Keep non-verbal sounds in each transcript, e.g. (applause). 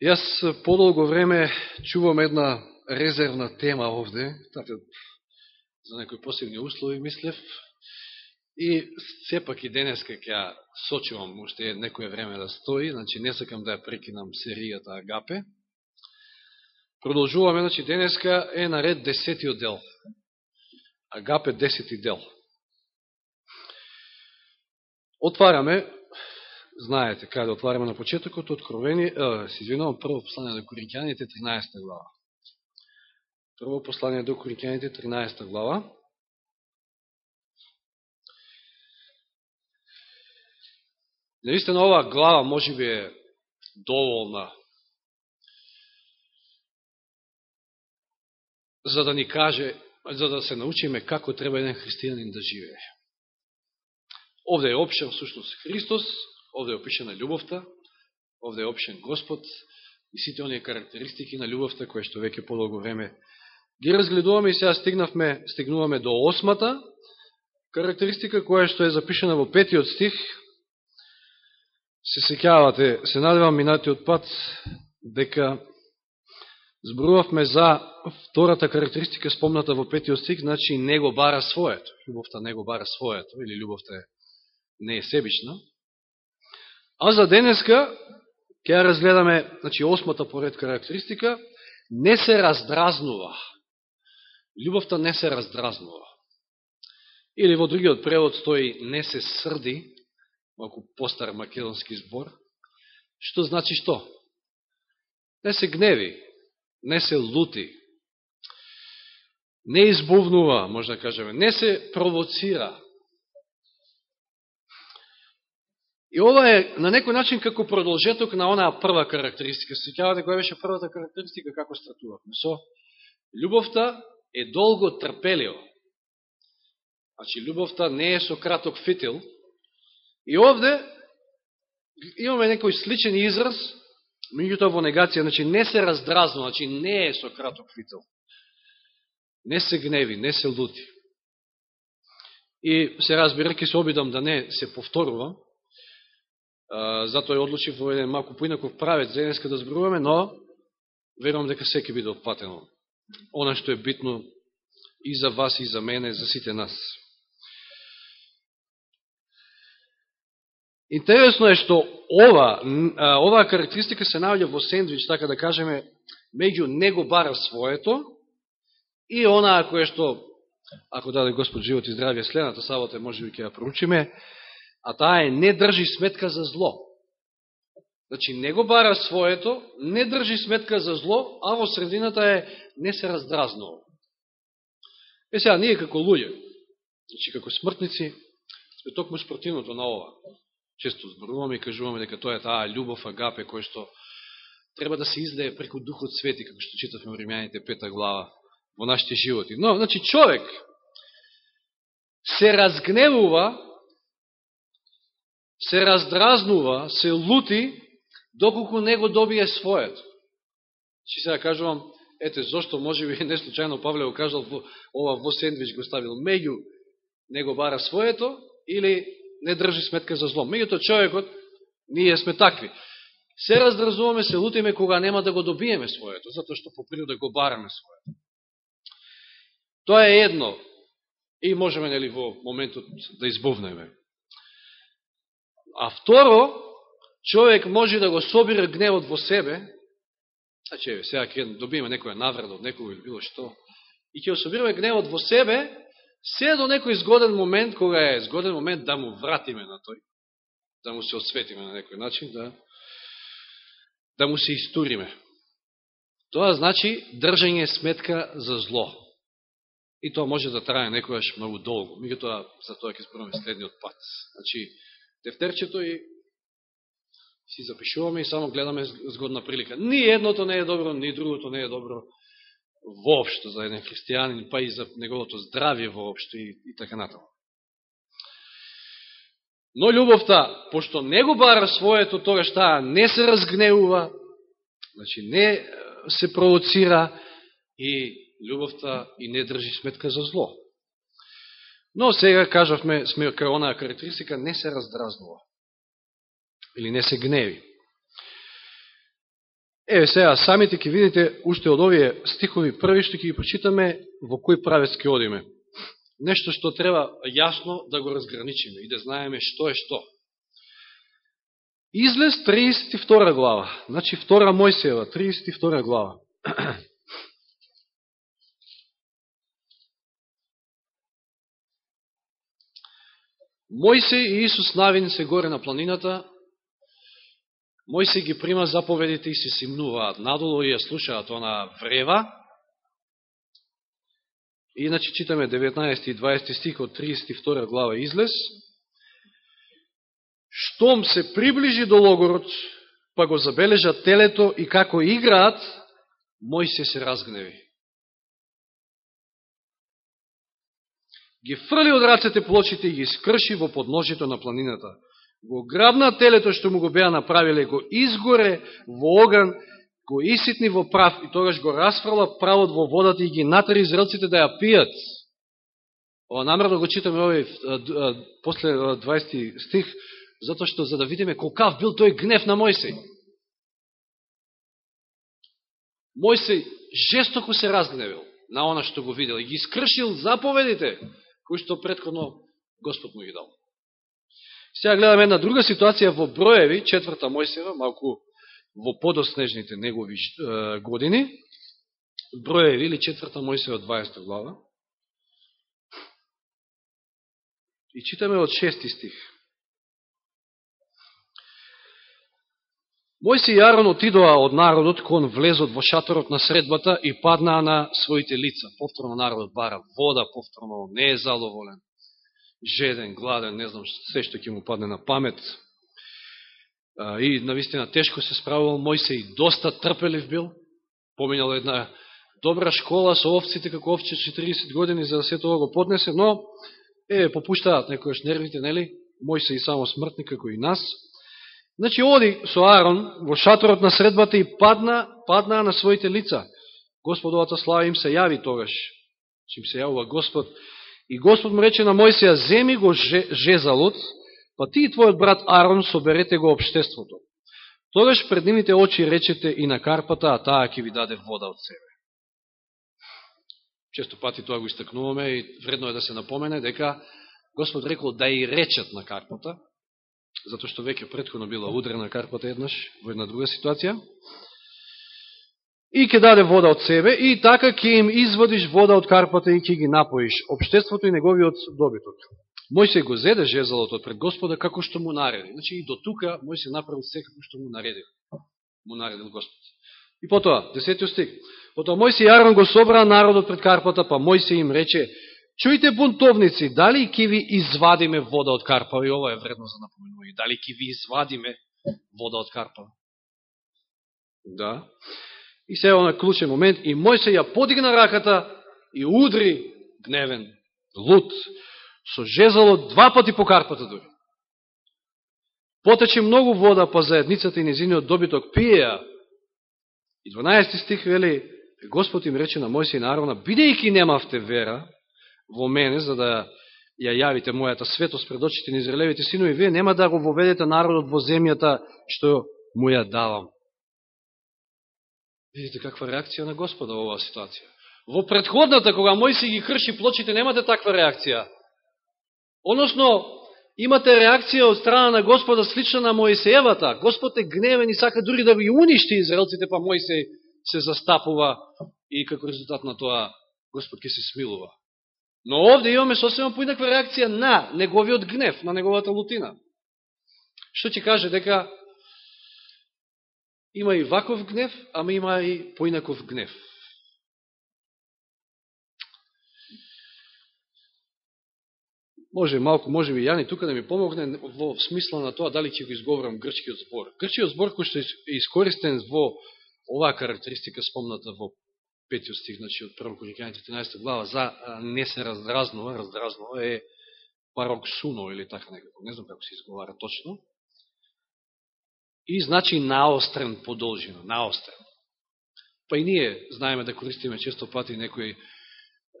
Јас подолго време чувам една резервна тема овде, тате, за некои посебни услови, мислев, и сепак и денеска ќе ја сочувам уште некој време да стои, значи не сакам да ја прекинам серијата Агапе. Продолжуваме, значи денеска е наред десетиот дел. Агапе десети дел. Отвараме знаете каде да отвараме на почетокот, откровени, се извинувам, прво послание до Коринќаните, 13 глава. Прво послание до Коринќаните, 13 глава. Наистина оваа глава може би е доволна за да ни каже, за да се научиме како треба еден христијанин да живее. Овде е опшен всушност Христос, Овде е опишена љубовта, овде е опишен Господ и сите оние карактеристики на љубовта кои што веќе подолго време ги разгледуваме и сега стигнавме, стигнуваме до осмата карактеристика која што е запишена во петиот стих. Се секјавате, се надевам минатиот пат дека зборувавме за втората карактеристика спомната во петиот стих, значи не го бара своето. Љубовта не го бара своето, или љубовта не е себична. А за денеска ќе ја разгледаме, значи, осмата поред карактеристика, не се раздразнува. Љубовта не се раздразнува. Или во другиот превод стои не се срди, малку постар македонски збор, што значи што? Не се гневи, не се лути, не избувнува, може да кажеме, не се провоцира, И ова е на некој начин како продолжеток на онаа прва карактеристика. Сеќавате која беше првата карактеристика како стратувавме. Со љубовта е долго трпеливо. Значи, љубовта не е со краток фитил. И овде имаме некој сличен израз, меѓутоа во негација, значи не се раздразнува, значи не е со краток фитил. Не се гневи, не се лути. И се разбира, ке се обидам да не се повторувам, затоа ја одлучив во еден малку поинаков правец за денеска да зборуваме, но верувам дека секи биде отплатено. Она што е битно и за вас, и за мене, за сите нас. Интересно е што ова, оваа карактеристика се наоѓа во сендвич, така да кажеме, меѓу него бара своето и онаа кое што, ако даде Господ живот и здравје, следната сабота може би ќе ја проучиме, а таа е не држи сметка за зло. Значи, не го бара своето, не држи сметка за зло, а во средината е не се раздразнува. Е сега, ние како луѓе, значи како смртници, сме токму спротивното на ова. Често зборуваме и кажуваме дека тоа е таа љубов, агапе, кој што треба да се излее преку Духот Свети, како што читавме во Римјаните пета глава, во нашите животи. Но, значи, човек се разгневува се раздразнува, се лути, доколку не го добие своето. Чи сега да кажувам, ете, зашто може би (laughs) не случайно Павле го кажал, ова во сендвич го ставил меѓу, не го бара своето, или не држи сметка за зло. Меѓуто човекот, ние сме такви. Се раздразуваме, се лутиме кога нема да го добиеме своето, затоа што по природа го бараме своето. Тоа е едно. И можеме, нели, во моментот да избувнеме. А второ, човек може да го собира гневот во себе, значи, сега ќе добиеме некоја наврада од некој или било што, и ќе го собираме гневот во себе, се до некој згоден момент, кога е згоден момент да му вратиме на тој, да му се осветиме на некој начин, да, да му се истуриме. Тоа значи држање сметка за зло. И тоа може да трае некојаш многу долго. тоа за тоа ќе спораме следниот пат. Значи, тефтерчето и си запишуваме и само гледаме згодна прилика. Ни едното не е добро, ни другото не е добро воопшто за еден христијанин, па и за неговото здравје воопшто и, и така натаму. Но љубовта, пошто не го бара своето, тога таа не се разгневува, значи не се провоцира и љубовта и не држи сметка за зло. Но сега, кажавме, сме кај онаа карактеристика, не се раздразнува. Или не се гневи. Еве сега, самите ќе видите, уште од овие стихови први што ќе ги прочитаме, во кој правец ќе одиме. Нешто што треба јасно да го разграничиме и да знаеме што е што. Излез 32 глава, значи втора Мојсеева, 32 глава. (clears throat) Мојсе и Исус Навин се горе на планината, Мојсе ги прима заповедите и се симнуваат надолу и ја слушаат она врева. Иначе читаме 19 и 20 стих од 32 глава излез. Штом се приближи до логорот, па го забележа телето и како играат, Мојсе се разгневи. Ги фрли од рацете плочите и ги скрши во подножито на планината го грабна телето што му го беа направиле, го изгоре во оган, го иситни во прав и тогаш го расфрла правот во водата и ги натари зрелците да ја пијат. Ова намерно го читаме овој после 20 стих, затоа што за да видиме колкав бил тој гнев на Мојсей. Мојсей жестоко се разгневил на она што го видел и ги скршил заповедите кои што предходно Господ му ги дал. Сега гледаме една друга ситуација во Броеви, четврта Мојсева, малку во подоснежните негови години. Броеви или четврта Мојсева 20 глава. И читаме од шести стих. Мојси и Арон отидоа од народот кон влезот во шаторот на средбата и паднаа на своите лица. Повторно народот бара вода, повторно не е задоволен, жеден, гладен, не знам, се што ќе му падне на памет. И навистина тешко се справувал, Мојсе и доста трпелив бил, поминал една добра школа со овците, како овче 40 години, за да се тоа го поднесе, но, е, попуштаат некојаш нервите, нели? Мојсе и само смртни, како и нас. Значи, оди со Арон во шаторот на средбата и падна, падна на своите лица. Господовата слава им се јави тогаш. Значи, Чим се јавува Господ, И Господ му рече на Мојсија, земи го жезалот, па ти и твојот брат Арон соберете го обштеството. Тогаш пред нивните очи речете и на карпата, а таа ќе ви даде вода од себе. Често пати тоа го истакнуваме и вредно е да се напомене дека Господ рекол да и речат на карпата, затоа што веќе предходно била удрена карпата еднаш во една друга ситуација и ќе даде вода од себе, и така ќе им изводиш вода од карпата и ќе ги напоиш, обштеството и неговиот добиток. Мој се го зеде жезалот од пред Господа како што му нареди. Значи и до тука мој се направил се како што му наредил. Му наредил Господ. И потоа, десетиот стих. Потоа мој се Арон го собра народот пред карпата, па мој се им рече, чујте бунтовници, дали ќе ви извадиме вода од карпа? И ова е вредно за напоменување. Дали ќе ви извадиме вода од карпа? Да. И сега на клучен момент, и Мојсе ја подигна раката и удри гневен, лут, со жезало два пати по карпата дури. Потече многу вода по заедницата и незиниот добиток пиеа. И 12 стих вели, Господ им рече на Мојсе и на Арона, бидејќи немавте вера во мене, за да ја јавите мојата светост пред очите на Израелевите синови, вие нема да го воведете народот во земјата што му ја давам. Видите каква реакција на Господа во оваа ситуација. Во предходната, кога Мојси ги крши плочите, немате таква реакција. Односно, имате реакција од страна на Господа слична на Мојсеевата. Господ е гневен и сака дури да ви уништи израелците, па Моисеј се застапува и како резултат на тоа Господ ќе се смилува. Но овде имаме сосема поинаква реакција на неговиот гнев, на неговата лутина. Што ќе каже дека Има и ваков гнев, ама има и поинаков гнев. Може малку, може би Јани тука да ми помогне во смисла на тоа дали ќе го изговорам грчкиот збор. Грчкиот збор кој што е искористен во оваа карактеристика спомната во петиот стих, значи од прво Коринќаните 13 глава, за не се раздразнува, раздразнува е пароксуно или така некако, не знам како се изговара точно, и значи наострен подолжина, наострен. Па и ние знаеме да користиме често пати некој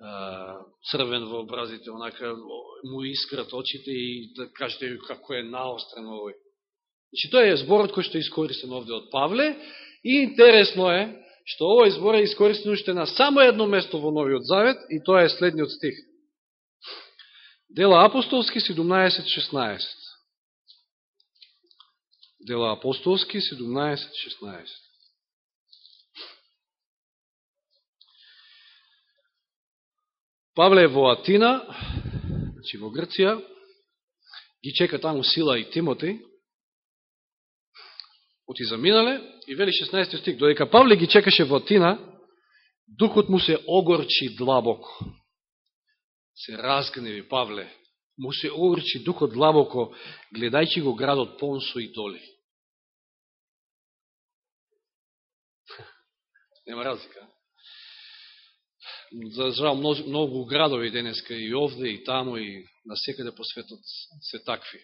а, црвен во образите, онака му искрат очите и да кажете како е наострен овој. Значи, тоа е зборот кој што е искористен овде од Павле И интересно е, што овој збор е искористен уште на само едно место во Новиот Завет, и тоа е следниот стих. Дела апостолски 17.16. Дела апостолски 17.16. Павле е во Атина, значи во Грција, ги чека таму Сила и Тимоти, оти заминале, и вели 16 стих, додека Павле ги чекаше во Атина, духот му се огорчи длабоко се разгневи Павле, му се огорчи духот длабоко, гледајќи го градот Понсо и Доли. (laughs) Нема разлика. За жал, многу, многу градови денеска и овде, и тамо, и на секаде по светот се такви.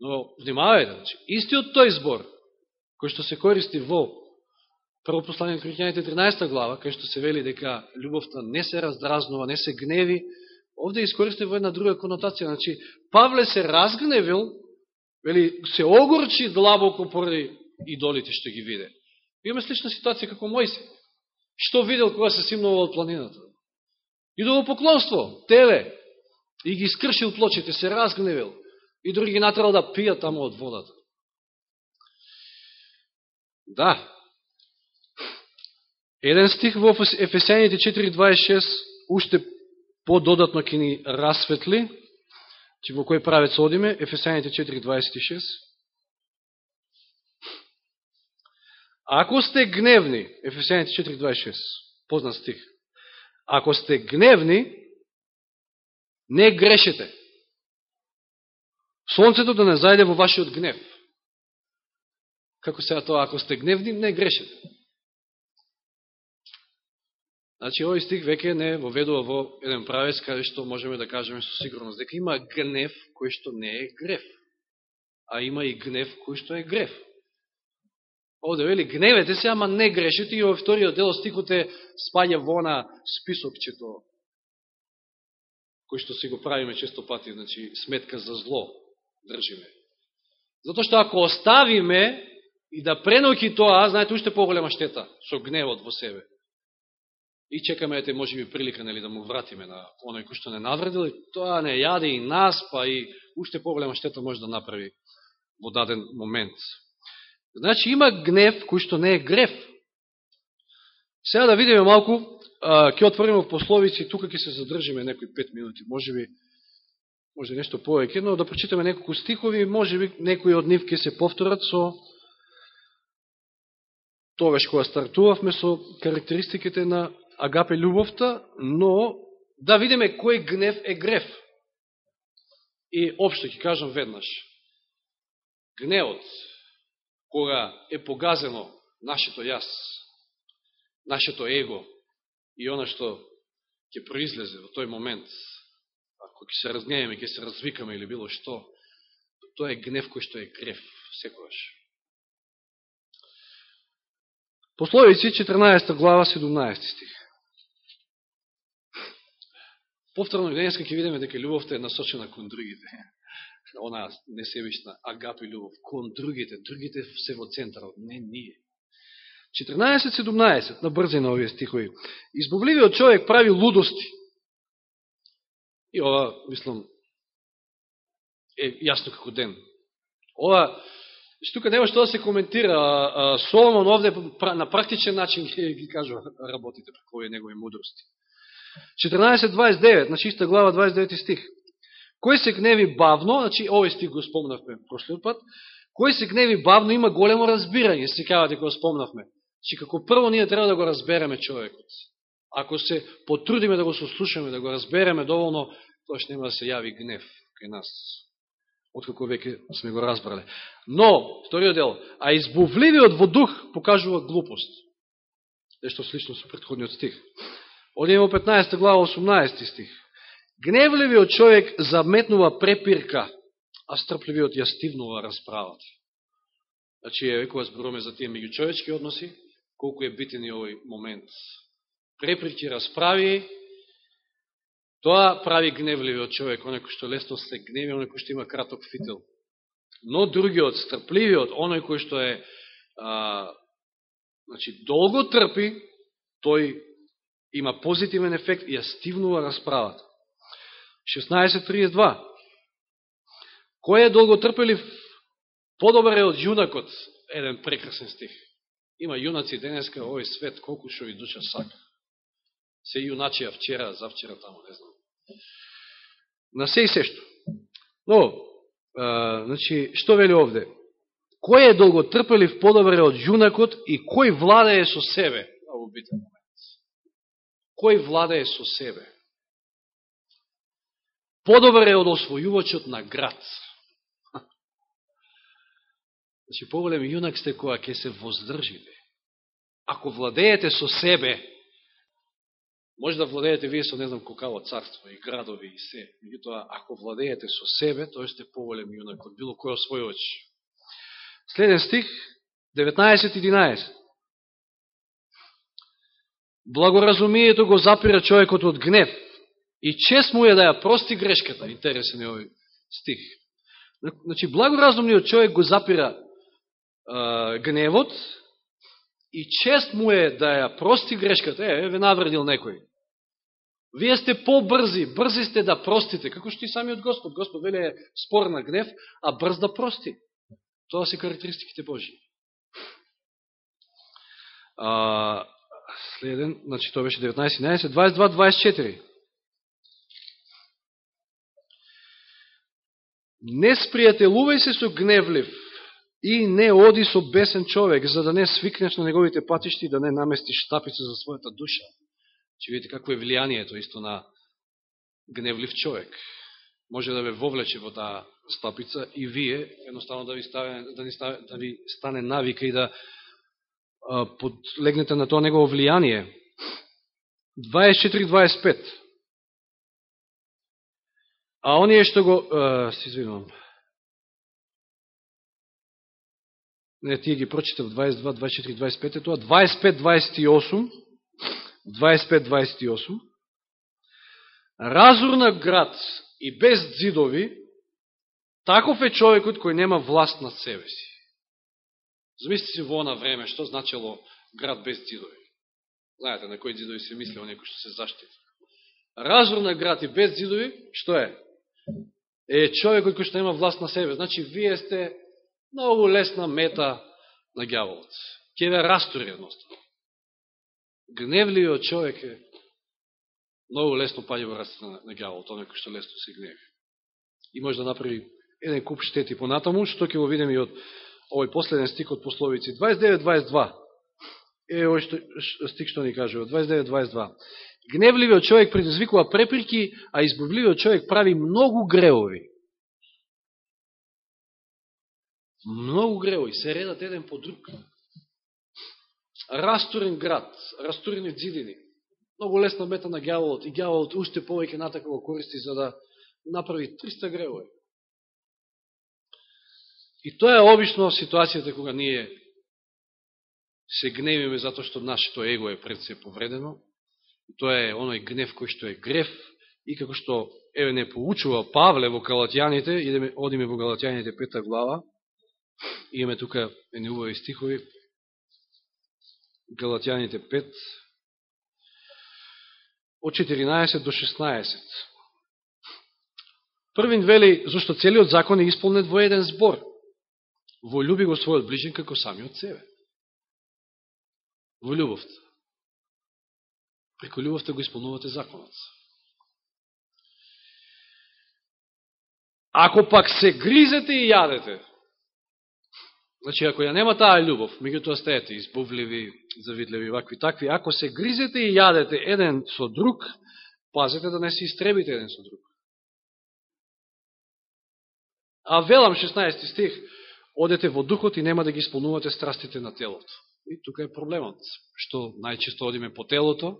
Но, внимавајте, значи, истиот тој збор, кој што се користи во Прво послание на Коринјаните 13 глава, кај што се вели дека љубовта не се раздразнува, не се гневи, овде е искористен во една друга конотација. Значи, Павле се разгневил, вели, се огорчи длабоко поради идолите што ги виде. Имаме слична ситуација како Мојсе. Што видел кога се симнува од планината? Идоло поклонство, теле, и ги скршил плочите, се разгневил. И други ги натрал да пијат таму од водата. Да. Еден стих во Ефесијаните 4.26 уште пододатно ќе ни расветли, че во кој правец одиме, Ефесијаните 4.26. Ако сте гневни, Ефесијаните 4.26, познат стих, ако сте гневни, не грешете. Сонцето да не зајде во вашиот гнев. Како сега тоа, ако сте гневни, не грешете. Значи, овој стих веќе не воведува во еден правец, каде што можеме да кажеме со сигурност, дека има гнев кој што не е греф, а има и гнев кој што е греф. Овде вели, гневете се, ама не грешите, и во вториот дел стикот е спаѓа во на списокчето, кој што си го правиме често пати, значи, сметка за зло држиме. Затоа што ако оставиме и да преноки тоа, знаете, уште поголема штета со гневот во себе и чекаме ете може би прилика нели да му вратиме на оној кој што не навредил, тоа не јаде и нас, па и уште поголема штета може да направи во даден момент. Значи има гнев кој што не е греф. Сега да видиме малку, ќе отвориме в пословици, тука ќе се задржиме некои пет минути, може би може нешто повеќе, но да прочитаме неколку стихови, може би некои од нив ќе се повторат со тогаш кога стартувавме со карактеристиките на агапе љубовта, но да видиме кој гнев е греф. И општо ќе кажам веднаш. Гневот, кога е погазено нашето јас, нашето его и оно што ќе произлезе во тој момент, ако ќе се разгневаме, ќе се развикаме или било што, тоа е гнев кој што е греф, секојаш. Пословици 14 глава 17 стих. Повторно и денеска ќе видиме дека љубовта е насочена кон другите. Она несебична агапи љубов кон другите. Другите се во центарот, не ние. 14.17 на брзе на овие стихови. Избавливиот човек прави лудости. И ова, мислам, е јасно како ден. Ова, што тука нема што да се коментира. Соломон овде на практичен начин ги, ги кажува работите преко овие негови мудрости. 14.29, значи иста глава 29 стих. Кој се гневи бавно, значи овој стих го спомнавме прошлиот пат, кој се гневи бавно има големо разбирање, се кавате го спомнавме. Значи како прво ние треба да го разбереме човекот. Ако се потрудиме да го сослушаме, да го разбереме доволно, тоа што нема да се јави гнев кај нас. Откако веќе сме го разбрале. Но, вториот дел, а избувливиот во дух покажува глупост. Нешто слично со предходниот стих. Одиме во 15 глава 18 стих. Гневливиот човек заметнува препирка, а стрпливиот ја стивнува расправата. Значи, е кога зборуваме за тие меѓучовечки односи, колку е битен и овој момент. Препирки, расправи, тоа прави гневливиот човек, оној кој што лесно се гневи, оној кој што има краток фител. Но другиот, стрпливиот, оној кој што е а, Значи, долго трпи, тој има позитивен ефект и ја стивнува расправата. 16.32 Кој е долго трпелив, подобар е од јунакот, еден прекрасен стих. Има јунаци денеска, овој свет, колку шо ви душа сака. Се јуначија вчера, завчера тамо, не знам. На се и сешто. Но, а, значи, што вели овде? Кој е долго трпелив подобре од јунакот и кој владее со себе? Много битен момент. Кој владее со себе? Подобре од освојувачот на град. Значи, поголем јунак сте која ќе се воздржите. Ако владеете со себе, може да владеете вие со не знам кокаво царство и градови и се. Меѓутоа, ако владеете со себе, тој сте поголем јунак од било кој освојувач. Следен стих, 19.11. Благоразумието го запира човекот од гнев и чест му е да ја прости грешката. Интересен е овој стих. Значи, благоразумниот човек го запира а, гневот и чест му е да ја прости грешката. Е, ве навредил некој. Вие сте побрзи, брзи сте да простите, како што и самиот Господ. Господ веле е спор на гнев, а брз да прости. Тоа се карактеристиките Божи. А, следен, значи тоа беше 19, 22, 24. Не спријателувај се со гневлив и не оди со бесен човек, за да не свикнеш на неговите патишти и да не наместиш штапица за својата душа. Че видите какво е влијанието исто на гневлив човек. Може да ве вовлече во таа стапица и вие едноставно да ви, ставе, да, ни ставе, да ви стане навика и да а, подлегнете на тоа негово влијание. 24-25 А оние што го... Се извинувам. Не, тие ги прочитав 22, 24, 25 тоа. 25, 28 25, 28 Разурна град и без дзидови Таков е човекот кој нема власт над себе си. Замисли си во она време, што значило град без дзидови. Знаете на кои дзидови се мислило некој што се заштити. Разурна град и без дзидови, што е? Е човекот кој што нема власт на себе. Значи, вие сте многу лесна мета на гјаволот. Ке ве растори едноставно. Гневливиот човек е многу лесно паѓа во растите на, на гјаволот, оној кој што лесно се гневи. И може да направи еден куп штети понатаму, што ќе го видиме и од овој последен стик од пословици. 29-22. Е, овој што, стик што ни кажува. 29-22. Гневливиот човек предизвикува преприки, а избавливиот човек прави многу греови. Многу греови, се редат еден по друг. Растурен град, растурени дзидини. Многу лесна мета на гјаволот и гјаволот уште повеќе натака го користи за да направи 300 греови. И тоа е обично ситуацијата кога ние се гневиме затоа што нашето его е пред се повредено. И тоа е оној гнев кој што е грев и како што еве не поучува Павле во Галатјаните, идеме одиме во Галатјаните пета глава. Имаме тука едни убави стихови. Галатјаните 5 од 14 до 16. Првин вели, зашто целиот закон е исполнет во еден збор во љуби го својот ближен како самиот себе. Во љубовта. Преко љубовта го исполнувате законот. Ако пак се гризете и јадете, значи ако ја нема таа љубов, меѓутоа стаете избувливи, завидливи, вакви такви, ако се гризете и јадете еден со друг, пазете да не се истребите еден со друг. А велам 16 стих, одете во духот и нема да ги исполнувате страстите на телото. И тука е проблемот, што најчесто одиме по телото,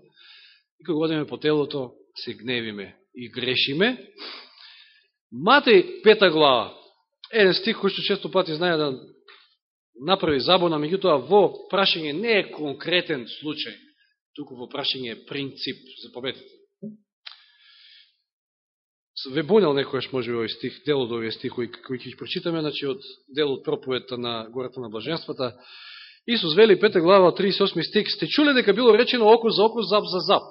и кога одиме по телото, се гневиме и грешиме. Матеј, пета глава, еден стих кој што често пати знае да направи забона, меѓутоа во прашање не е конкретен случај, туку во прашање е принцип, запометете ве бунел некојаш може овој стих, дел од овие стихови кои ќе прочитаме, значи од дел од проповедта на гората на блаженствата. Исус вели 5 глава 38 стих. сте чуле дека било речено око за око, зап за зап.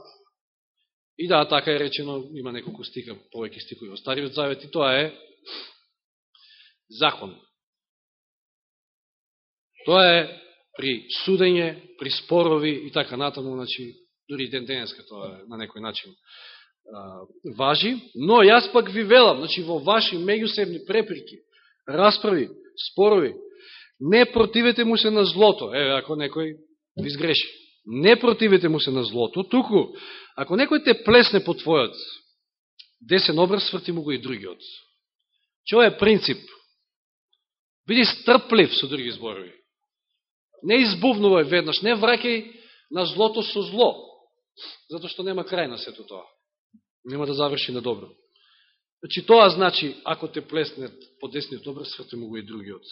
И да, така е речено, има неколку стиха, повеќе стихови во Стариот Завет, и тоа е закон. Тоа е при судење, при спорови и така натаму, значи, дури ден денеска тоа е на некој начин а, важи, но јас пак ви велам, значи во ваши меѓусебни преприки, расправи, спорови, не противете му се на злото, еве ако некој ви сгреши, не противете му се на злото, туку, ако некој те плесне по твојот десен образ, сврти му го и другиот. Че е принцип. Биди стрплив со други зборови. Не избувнувај веднаш, не враќај на злото со зло, затоа што нема крај на сето тоа. Нема да заврши на добро. Значи, тоа значи, ако те плеснет по десниот образ, сврти му го и другиот.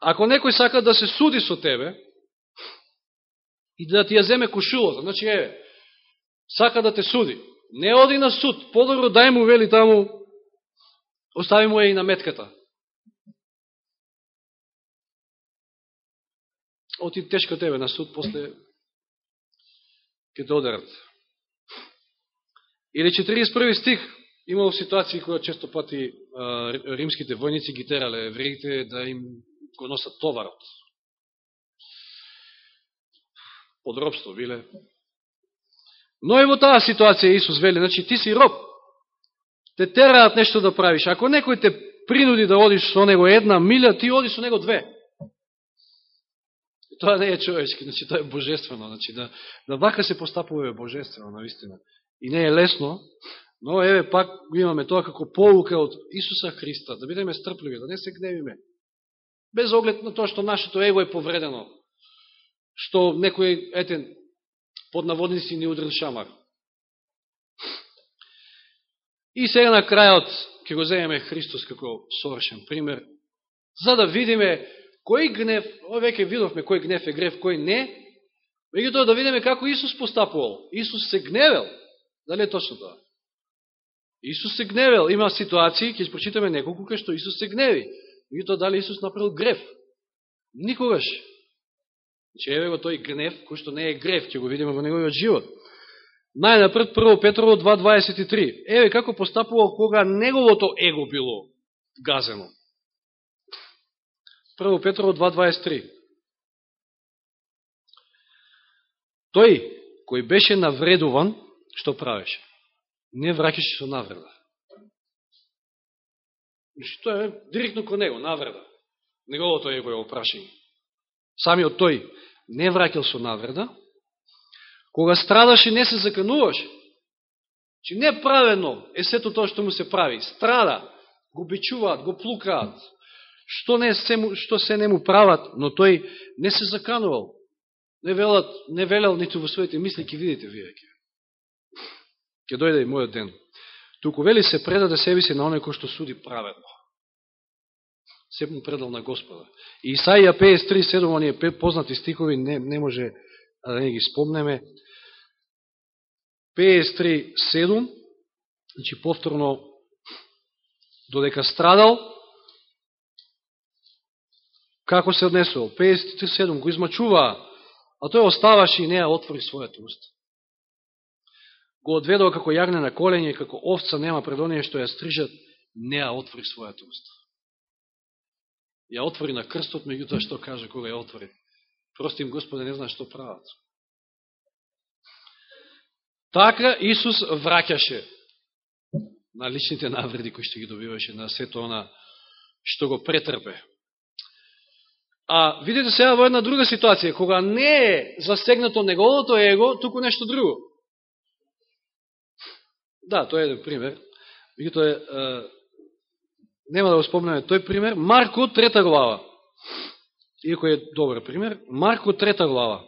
Ако некој сака да се суди со тебе и да ти ја земе кушулата, значи, еве, сака да те суди, не оди на суд, подобро дај му вели таму, остави му ја и на метката. Оти тешко тебе на суд, после ќе те одерат. Или 41 стих, имало ситуации која често пати а, римските војници ги терале евреите да им го носат товарот. Подробство биле. Но и во таа ситуација Исус вели, значи ти си роб, те тераат нешто да правиш. Ако некој те принуди да одиш со него една милја, ти оди со него две тоа не е човечки, значи тоа е божествено, значи да, да вака се постапува е божествено, наистина. И не е лесно, но еве пак го имаме тоа како полука од Исуса Христа, да бидеме стрпливи, да не се гневиме. Без оглед на тоа што нашето его е повредено, што некој, ете, под наводници ни удрен шамар. И сега на крајот ќе го земеме Христос како совршен пример, за да видиме Кој гнев, веќе видовме кој гнев е грев, кој не, тоа да видиме како Исус постапувал. Исус се гневел. Дали е точно тоа? Исус се гневел. Има ситуации, ќе прочитаме неколку кај што Исус се гневи. тоа дали Исус направил грев? Никогаш. Че еве го тој гнев, кој што не е грев, ќе го видиме во неговиот живот. Најнапред, 1 Петрово 2.23. Еве како постапувал кога неговото его било газено. 1 Петрово 2.23. Тој, кој беше навредуван, што правеше? Не враќаше со навреда. Значи, тоа е директно кон него, навреда. Неговото е го опрашање. Самиот тој не враќал со навреда, кога страдаше не се закануваше. Значи, Че неправено е сето тоа што му се прави. Страда, го бичуваат, го плукаат, што, не се, што се не му прават, но тој не се заканувал. Не, велат, не велел ниту во своите мисли, ке видите вие ке. Ке дојде и мојот ден. Туку вели се предаде себе си на оној кој што суди праведно. Се му предал на Господа. И Исаија 53.7, оние познати стихови, не, не може да не ги спомнеме. 53.7, значи повторно, додека страдал, како се однесувал. 57 го измачуваа, а тој оставаше и неа отвори својата уста. Го одведува како јагне на колење, како овца нема пред оние што ја стрижат, неа отвори својата уста. Ја отвори на крстот, меѓутоа што каже кога ја отвори. Простим Господе не знае што прават. Така Исус враќаше на личните навреди кои што ги добиваше на сето она што го претрпе. А видите сега во една друга ситуација, кога не е засегнато неговото его, туку нешто друго. Да, тоа е еден пример. Меѓутоа е, нема да го спомнеме тој пример. Марко, трета глава. Иако е добар пример. Марко, трета глава.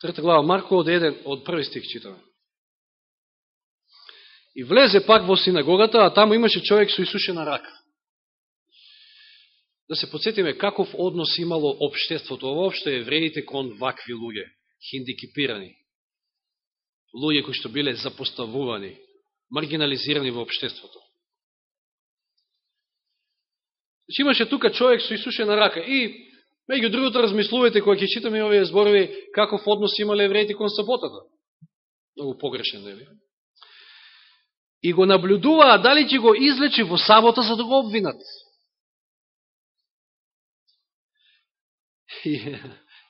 Трета глава, Марко од еден, од први стих читаме. И влезе пак во синагогата, а таму имаше човек со исушена рака да се подсетиме каков однос имало обштеството, воопшто евреите кон вакви луѓе, хиндикипирани, луѓе кои што биле запоставувани, маргинализирани во обштеството. Значи имаше тука човек со исушена рака и меѓу другото размислувате кога ќе читаме овие зборови каков однос имале евреите кон саботата. Многу погрешен, нели? И го наблюдуваа дали ќе го излечи во сабота за да го обвинат. И,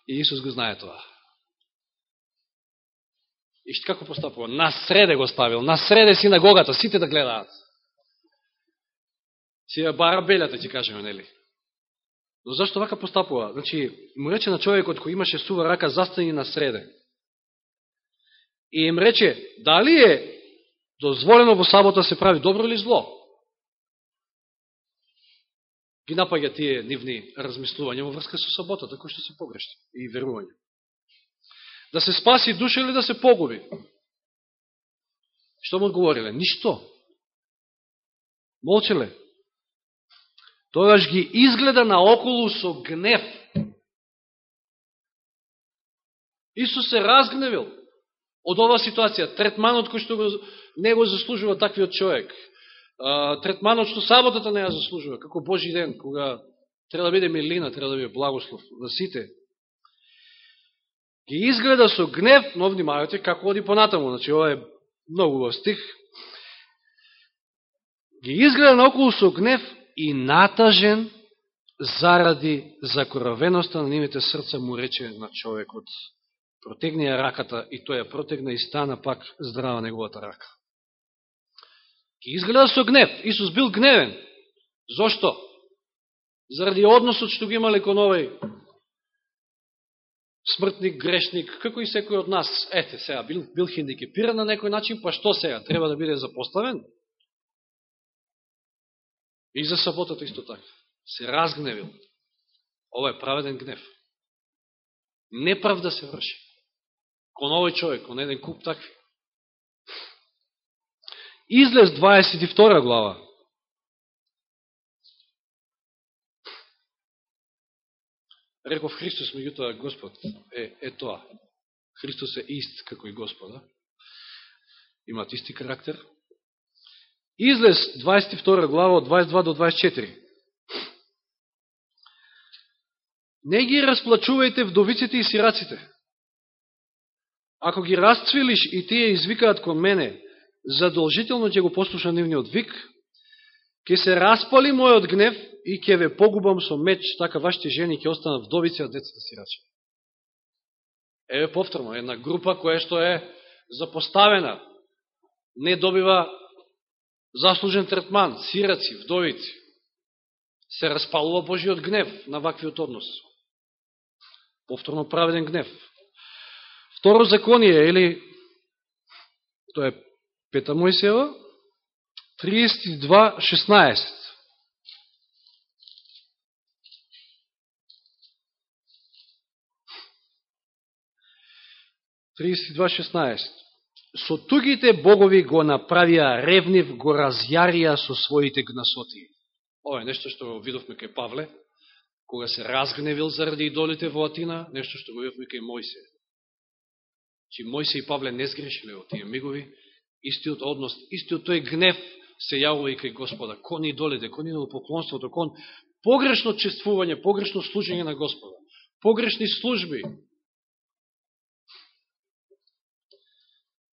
и Исус го знае тоа. И што како постапува? На среде го ставил, на среде синагогата, сите да гледаат. Си ја бара белята, ќе кажеме, нели? Но зашто вака постапува? Значи, му рече на човекот кој имаше сува рака, застани на среде. И им рече, дали е дозволено во сабота се прави добро или зло? Ги напаѓа тие нивни размислувања во врска со саботата, кој што се погрешни и верување. Да се спаси душа или да се погуби? Што му одговориле? Ништо. Молчеле. Тогаш ги изгледа наоколу со гнев. Исус се разгневил од оваа ситуација. Третманот кој што го, не го заслужува таквиот човек. Третманот што саботата не ја заслужува, како Божи ден, кога треба да биде милина, треба да биде благослов за сите. Ги изгледа со гнев, но внимавате како оди понатаму. Значи, ова е многу во стих. Ги изгледа наоколу со гнев и натажен заради закоравеноста на нивите срца му рече на човекот. Протегни ја раката и тој ја протегна и стана пак здрава неговата рака. Ги изгледа со гнев. Исус бил гневен. Зошто? Заради односот што го имале кон овој смртник, грешник, како и секој од нас. Ете, сега, бил, бил хиндикепиран на некој начин, па што сега? Треба да биде запоставен? И за саботата исто така. Се разгневил. Ова е праведен гнев. Неправда се врши. Кон овој човек, кон еден куп такви. Излез 22 глава. Реков Христос, меѓутоа Господ е, е тоа. Христос е ист како и Господа. Имат исти карактер. Излез 22 глава од 22 до 24. Не ги расплачувајте вдовиците и сираците. Ако ги расцвилиш и тие извикаат кон мене, задолжително ќе го послуша нивниот вик, ќе се распали мојот гнев и ќе ве погубам со меч, така вашите жени ќе останат вдовици, а децата сирачи. Еве повторно, една група која што е запоставена, не добива заслужен третман, сираци, вдовици, се распалува Божиот гнев на ваквиот однос. Повторно праведен гнев. Второ законие, или, тоа е Пета Мојсева, 32.16. Со тугите богови го направија ревнив, го разјарија со своите гнасоти. Ова е нешто што видовме кај Павле, кога се разгневил заради идолите во Атина, нешто што го видовме кај Мојсе. Чи значи, Мојсе и Павле не сгрешиле од тие мигови, истиот однос, истиот тој гнев се јавува и кај Господа, кон идолите, кон идолопоклонството, кон погрешно чествување, погрешно служење на Господа, погрешни служби,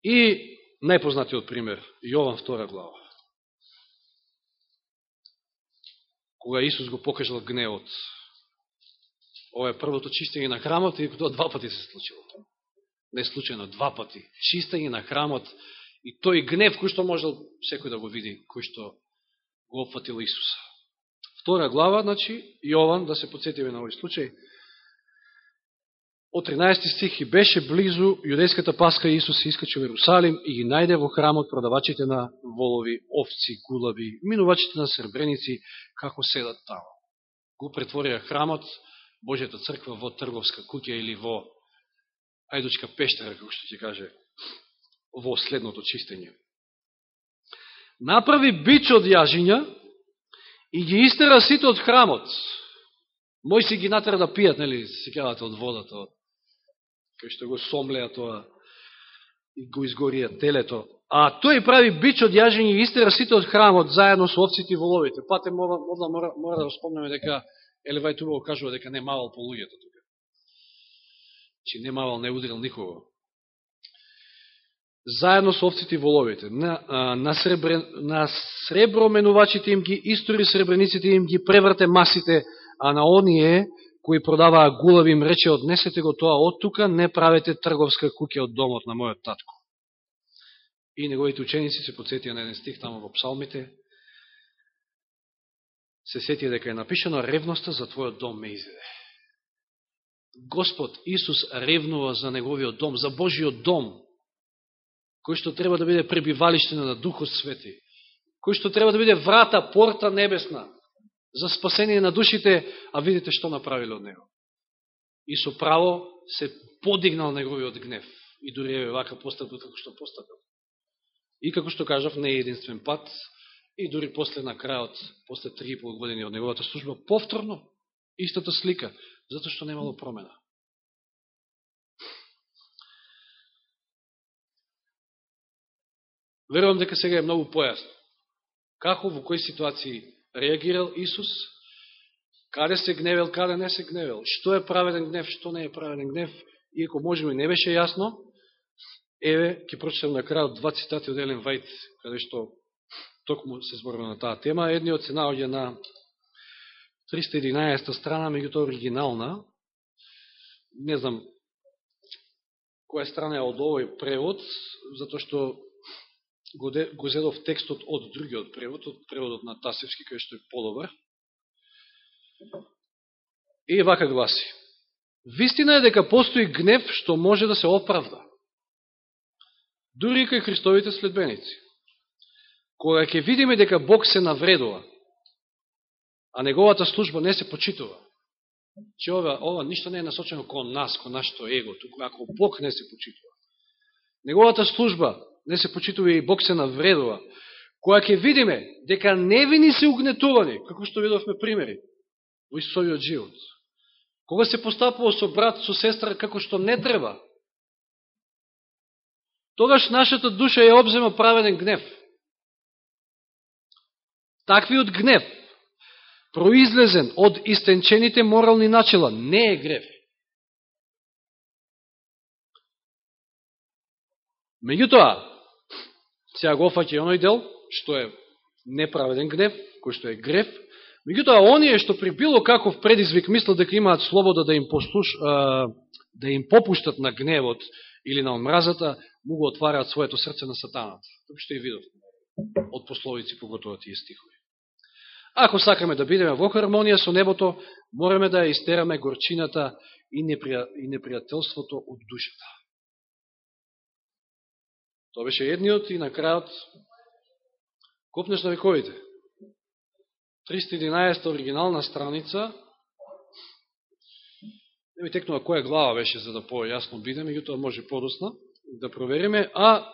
И најпознатиот пример, Јован втора глава. Кога Исус го покажал гневот. Ова е првото чистење на храмот и тоа два пати се случило. Не случайно, два пати. Чистење на храмот и тој гнев кој што можел секој да го види, кој што го опфатил Исуса. Втора глава, значи, Јован, да се подсетиме на овој случај, од 13 стих и беше близу јудејската паска Исус се искачи во Иерусалим и ги најде во храмот продавачите на волови, овци, гулаби, минувачите на сребреници, како седат тамо. Го претворија храмот, Божјата црква во трговска куќа или во ајдучка пештера, како што ќе каже, во следното чистење. Направи бич од јажиња и ги истера сите од храмот. Мој си ги натера да пијат, нели, се од водата, кај што го сомлеа тоа и го изгорија телето. А тој прави бич од јажиња и истера сите од храмот заедно со овците и воловите. Пате мора, мора, мора да спомнеме дека Елевај Тубал кажува дека не мавал по луѓето тука. Че не мавал не удрил никого. Заедно со овците и воловите. На, на, сребре, на среброменувачите им ги истори сребрениците им ги преврте масите, а на оние кои продаваа гулави им рече однесете го тоа од тука, не правете трговска куќа од домот на мојот татко. И неговите ученици се подсетија на еден стих тамо во псалмите, се сетија дека е напишено ревноста за твојот дом ме изеде. Господ Исус ревнува за неговиот дом, за Божиот дом, кој што треба да биде пребивалиштина на Духот Свети, кој што треба да биде врата, порта небесна, за спасение на душите, а видите што направиле од него. И со право се подигнал неговиот гнев. И дури е вака постапил како што постапил. И како што кажав, не е единствен пат, и дури после на крајот, после 3,5 години од неговата служба, повторно, истата слика, затоа што немало промена. Верувам дека сега е многу појасно. Како, во кои ситуации реагирал Исус, каде се гневел, каде не се гневел, што е праведен гнев, што не е праведен гнев, иако можеме не беше јасно, еве, ќе прочитам на крајот два цитати од Елен Вајт, каде што токму се зборува на таа тема. Едниот се наоѓа на 311 страна, меѓутоа оригинална. Не знам која страна е од овој превод, затоа што го, го зедов текстот од другиот превод, од преводот на Тасевски, кој што е подобар. И вака гласи. Вистина е дека постои гнев што може да се оправда. Дури и кај Христовите следбеници. Кога ќе видиме дека Бог се навредува, а неговата служба не се почитува, че ова, ова ништо не е насочено кон нас, кон нашето его, туку ако Бог не се почитува. Неговата служба не се почитува и Бог се навредува. која ќе видиме дека невини се угнетувани, како што видовме примери во Исусовиот живот, кога се постапува со брат, со сестра, како што не треба, тогаш нашата душа ја обзема праведен гнев. Таквиот гнев, произлезен од истенчените морални начела, не е грев. Меѓутоа, сега го фаќа оној дел, што е неправеден гнев, кој што е грев, меѓутоа, оние што при било каков предизвик мислат дека имаат слобода да им, послуш, да им попуштат на гневот или на омразата, му го отвараат своето срце на сатаната. Тоа што и видов од пословици, поготово тие стихови. Ако сакаме да бидеме во хармонија со небото, мораме да ја истераме горчината и, непријателството од душата. Тоа беше едниот и на крајот копнеш на вековите. 311 оригинална страница. Не ми текнува која глава беше за да по-јасно биде, меѓутоа може подосна да провериме. А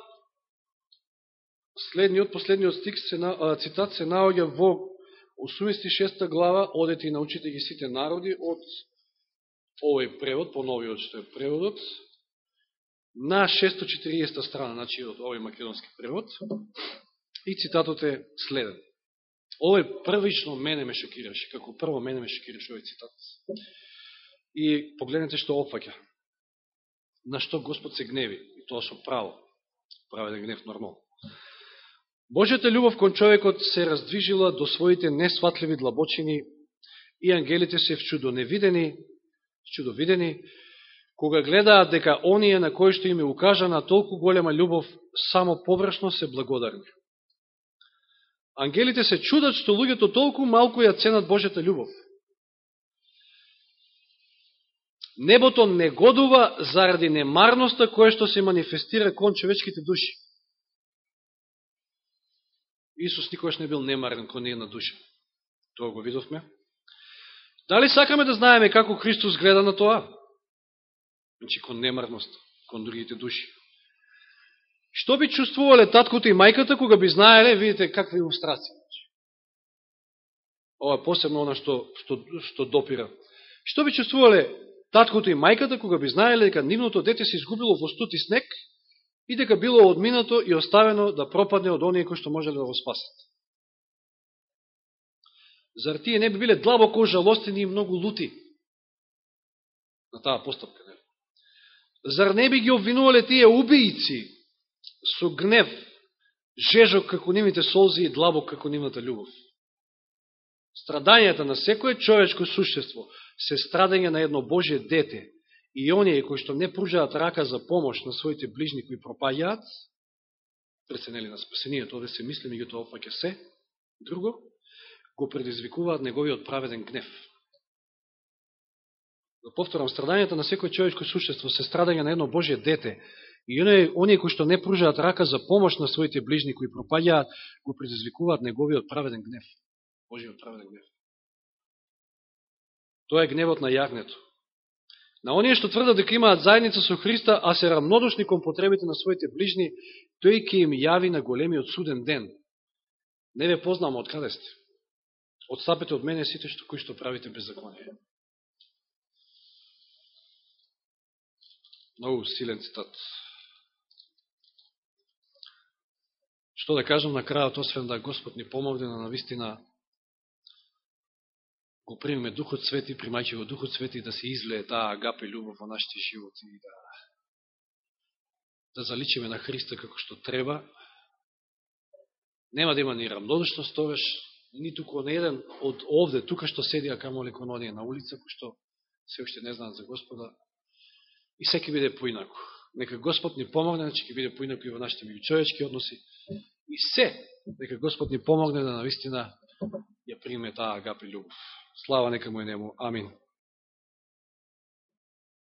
следниот, последниот стик, се, цитат се наоѓа во 86 глава, одете и научите ги сите народи од овој превод, по новиот што е преводот, на 640 страна, значи од овој македонски превод, и цитатот е следен. Овој првично мене ме шокираше, како прво мене ме шокираше овој цитат. И погледнете што опфаќа. На што Господ се гневи, и тоа со право. Праведен гнев нормално. Божјата љубов кон човекот се раздвижила до своите несватливи длабочини и ангелите се вчудо невидени, чудовидени, кога гледаат дека оние на кои што им е укажана толку голема љубов, само површно се благодарни. Ангелите се чудат што луѓето толку малку ја ценат Божјата љубов. Небото негодува заради немарноста која што се манифестира кон човечките души. Исус никогаш не бил немарен кон една душа. Тоа го видовме. Дали сакаме да знаеме како Христос гледа на тоа? Значи, кон немарност, кон другите души. Што би чувствувале таткото и мајката кога би знаеле, видите каква илустрација Ова е посебно она што, што, што допира. Што би чувствувале таткото и мајката кога би знаеле дека нивното дете се изгубило во стути снег и дека било одминато и оставено да пропадне од оние кои што можеле да го спасат. Зар тие не би биле длабоко жалостени и многу лути на таа постапка? Зар не би ги обвинувале тие убијци со гнев, жежок како нивните солзи и длабок како нивната љубов? Страдањата на секое човечко существо се страдање на едно Божие дете и оние кои што не пружаат рака за помош на своите ближни кои пропаѓаат, преценели на спасението, оде се мисли, меѓутоа опаке се, друго, го предизвикуваат неговиот праведен гнев. Да повторам, страдањето на секој човечко существо се страдање на едно Божие дете и оние, оние кои што не пружаат рака за помош на своите ближни кои пропаѓаат, го предизвикуваат неговиот праведен гнев. Божиот праведен гнев. Тоа е гневот на јагнето. На оние што тврдат дека имаат заедница со Христа, а се рамнодушни кон потребите на своите ближни, тој ќе им јави на големиот суден ден. Не ве познам од каде сте. Отстапете од мене сите што кои што правите беззаконие. Многу силен цитат. Што да кажам на крајот, освен да Господ ни помогне на навистина го примеме Духот Свети, примајќи го Духот Свети да се излее таа агапе љубов во нашите животи и да да заличиме на Христа како што треба. Нема да има ни рамнодушност тогаш, ниту кон еден од овде, тука што седи, а камо ли кон оние на улица, кој што се уште не знаат за Господа, и секи биде поинако. Нека Господ ни помогне, значи ќе биде поинако и во нашите меѓучовечки односи. И се, нека Господ ни помогне да навистина ја приме таа агапи љубов. Слава нека му е нему. Амин.